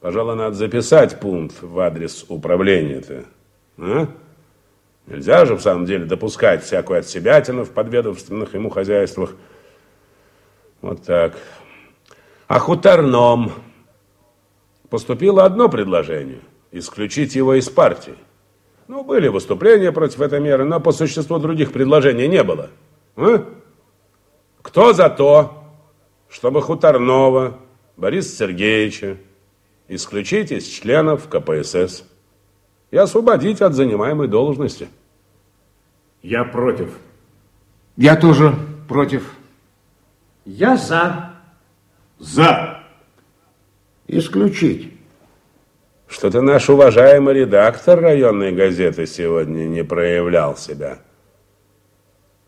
Пожалуй, надо записать пункт в адрес управления-то. А? Нельзя же в самом деле допускать всякую отсебятину в подведомственных ему хозяйствах. Вот так. А хуторном поступило одно предложение – исключить его из партии. Ну, были выступления против этой меры, но по существу других предложений не было. А? Кто за то, чтобы Хуторнова Бориса Сергеевича исключить из членов КПСС и освободить от занимаемой должности? Я против. Я тоже против. Я за. За. Исключить. Что-то наш уважаемый редактор районной газеты сегодня не проявлял себя.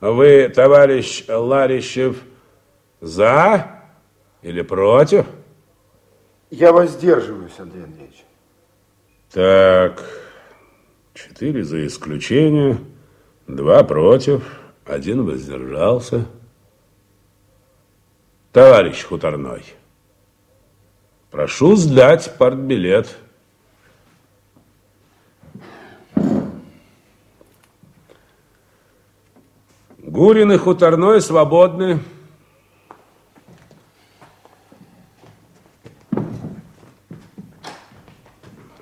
Вы, товарищ Ларищев, за или против? Я воздерживаюсь, Андрей Андреевич. Так, четыре за исключение, два против, один воздержался. Товарищ Хуторной, прошу сдать партбилет. Гурин и Хуторной свободны.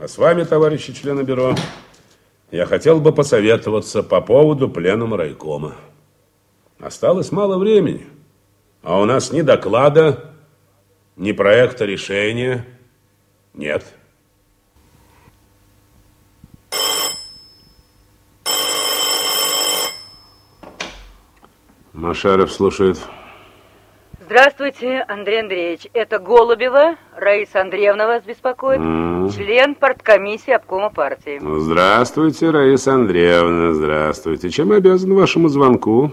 А с вами, товарищи члены бюро, я хотел бы посоветоваться по поводу пленума райкома. Осталось мало времени, а у нас ни доклада, ни проекта решения нет. Машаров слушает. Здравствуйте, Андрей Андреевич. Это Голубева, Раиса Андреевна вас беспокоит, Член парткомиссии обкома партии. Здравствуйте, Раиса Андреевна, здравствуйте. Чем обязан вашему звонку?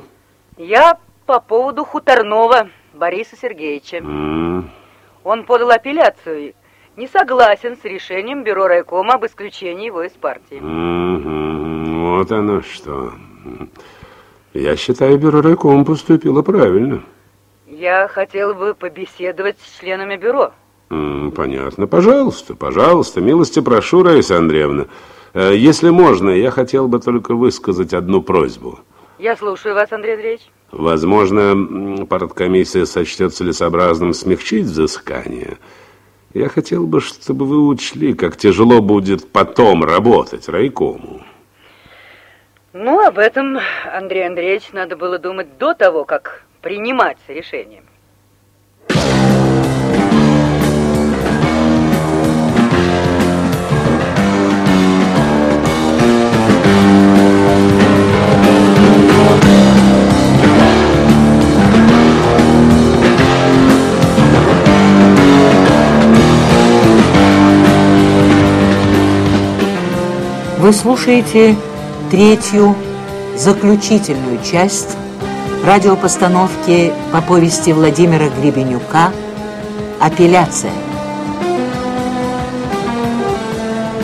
Я по поводу Хуторнова Бориса Сергеевича. М, Он подал апелляцию. Не согласен с решением бюро райкома об исключении его из партии. мгм, Вот оно что. Я считаю, бюро райкома поступило правильно. Я хотел бы побеседовать с членами бюро. Понятно. Пожалуйста, пожалуйста, милости прошу, Раиса Андреевна. Э, Если можно, я хотел бы только высказать одну просьбу. Я слушаю вас, Андрей Андреевич. Возможно, парткомиссия сочтет целесообразным смягчить взыскание. Я хотел бы, чтобы вы учли, как тяжело будет потом работать райкому. Ну, об этом, Андрей Андреевич, надо было думать до того, как принимать решение. Вы слушаете третью, заключительную часть радиопостановки по повести Владимира Гребенюка «Апелляция».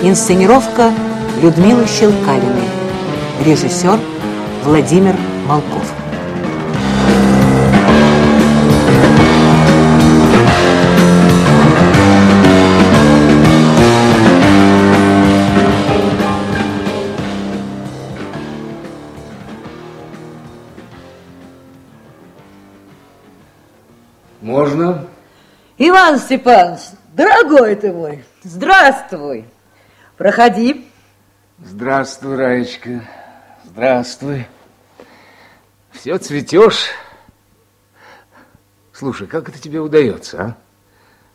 Инсценировка Людмилы Щелкалиной. Режиссер Владимир Малков. Можно? Иван Степанович, дорогой ты мой, здравствуй. Проходи. Здравствуй, Раечка. Здравствуй. Все цветешь. Слушай, как это тебе удается, а?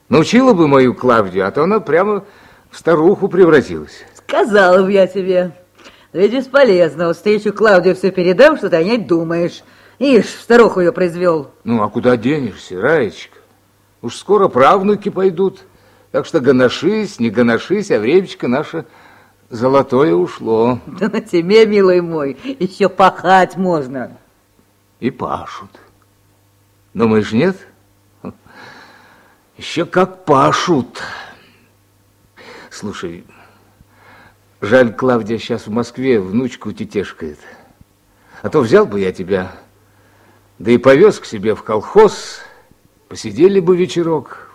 Научила бы мою Клавдию, а то она прямо в старуху превратилась. Сказала бы я тебе. Ведь бесполезно. Встречу Клавдию все передам, что ты о ней думаешь. Ишь, старуху ее произвел. Ну, а куда денешься, Раечка? Уж скоро правнуки пойдут. Так что гоношись, не гоношись, а времечко наше золотое ушло. Да на тебе, милый мой, еще пахать можно. И пашут. Думаешь, нет? Еще как пашут. Слушай, жаль, Клавдия сейчас в Москве внучку тетешкает. А то взял бы я тебя, да и повез к себе в колхоз, посидели бы вечерок.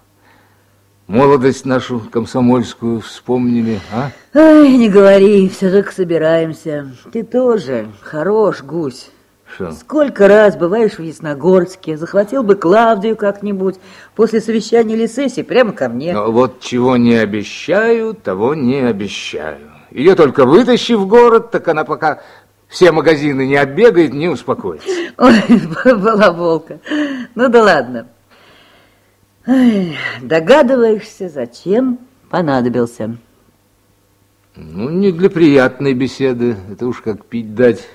Молодость нашу комсомольскую вспомнили, а? Ай, не говори, все только собираемся. Ты тоже хорош, гусь. Что? Сколько раз бываешь в Ясногорске, захватил бы Клавдию как-нибудь после совещания или сессии прямо ко мне. Но вот чего не обещаю, того не обещаю. Ее только вытащи в город, так она пока все магазины не отбегает, не успокоится. Ой, балаболка. Ну да ладно. Ай, догадываешься, зачем понадобился? Ну, не для приятной беседы, это уж как пить дать.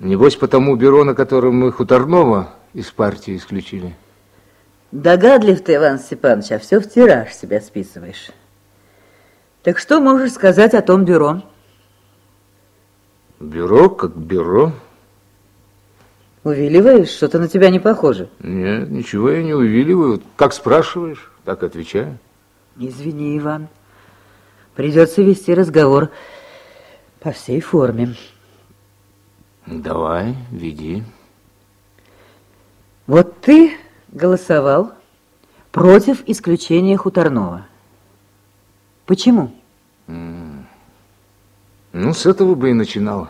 Небось, по тому бюро, на котором мы Хуторнова из партии исключили. Догадлив ты, Иван Степанович, а все в тираж себя списываешь. Так что можешь сказать о том бюро? Бюро как бюро. Увиливаешь? Что-то на тебя не похоже. Нет, ничего я не увиливаю. Как спрашиваешь, так отвечаю. Извини, Иван. Придется вести разговор по всей форме. Давай, веди. Вот ты голосовал против исключения Хуторнова. Почему? Ну, с этого бы и начинал.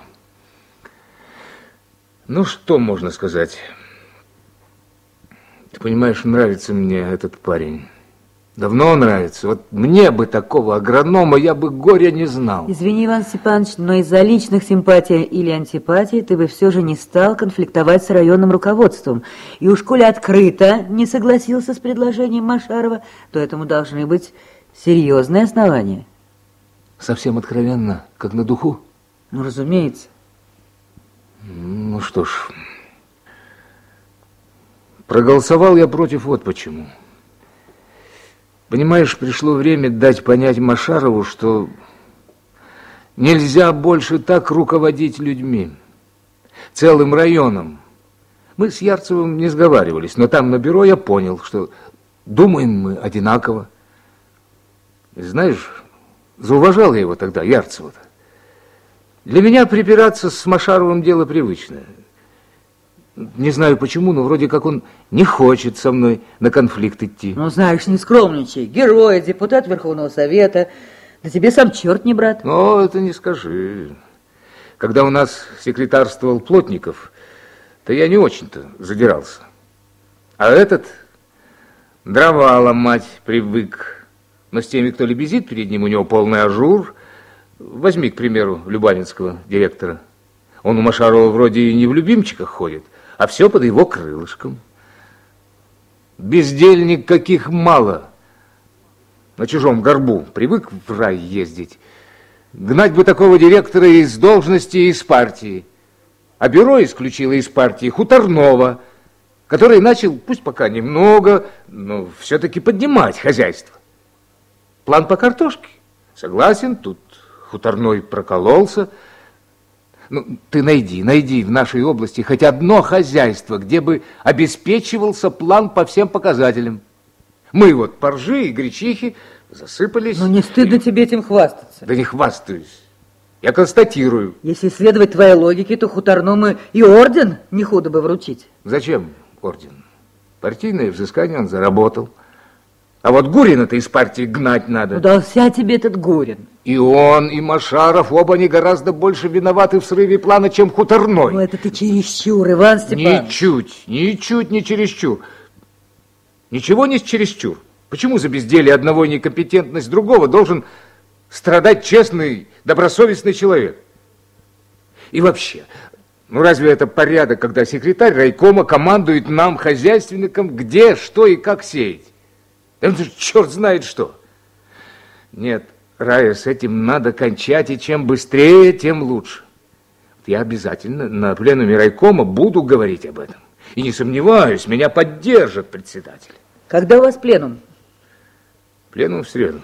Ну, что можно сказать? Ты понимаешь, нравится мне этот парень. Давно нравится. Вот мне бы такого агронома, я бы горя не знал. Извини, Иван Степанович, но из-за личных симпатий или антипатий ты бы все же не стал конфликтовать с районным руководством. И уж коли открыто не согласился с предложением Машарова, то этому должны быть серьезные основания. Совсем откровенно, как на духу? Ну, разумеется. Ну что ж, проголосовал я против вот почему. Понимаешь, пришло время дать понять Машарову, что нельзя больше так руководить людьми, целым районом. Мы с Ярцевым не сговаривались, но там на бюро я понял, что думаем мы одинаково. И знаешь, зауважал я его тогда, Ярцева-то. Для меня припираться с Машаровым дело привычное. Не знаю почему, но вроде как он не хочет со мной на конфликт идти. Ну, знаешь, не скромничай. Герой, депутат Верховного Совета. Да тебе сам черт не брат. Но это не скажи. Когда у нас секретарствовал Плотников, то я не очень-то задирался. А этот дрова ломать привык. Но с теми, кто лебезит перед ним, у него полный ажур. Возьми, к примеру, Любанинского директора. Он у Машарова вроде и не в любимчиках ходит, а все под его крылышком. Бездельник каких мало. На чужом горбу привык в рай ездить. Гнать бы такого директора из должности и из партии. А бюро исключило из партии Хуторнова, который начал, пусть пока немного, но все-таки поднимать хозяйство. План по картошке. Согласен, тут Хуторной прокололся. Ну, ты найди, найди в нашей области хоть одно хозяйство, где бы обеспечивался план по всем показателям. Мы вот поржи и гречихи засыпались. Ну, не стыдно тебе этим хвастаться. Да не хвастаюсь. Я констатирую. Если следовать твоей логике, то хуторному и орден не худо бы вручить. Зачем орден? Партийное взыскание он заработал. А вот Гурина-то из партии гнать надо. Удался тебе этот Гурин. И он, и Машаров, оба они гораздо больше виноваты в срыве плана, чем Хуторной. Ну, это ты чересчур, Иван Степанович. Ничуть, ничуть не чересчур. Ничего не чересчур. Почему за безделие одного и некомпетентность другого должен страдать честный, добросовестный человек? И вообще, ну разве это порядок, когда секретарь райкома командует нам, хозяйственникам, где, что и как сеять? Это черт знает что. Нет, Рая, с этим надо кончать, и чем быстрее, тем лучше. Я обязательно на пленуме райкома буду говорить об этом. И не сомневаюсь, меня поддержит председатель. Когда у вас пленум? Пленум в среду.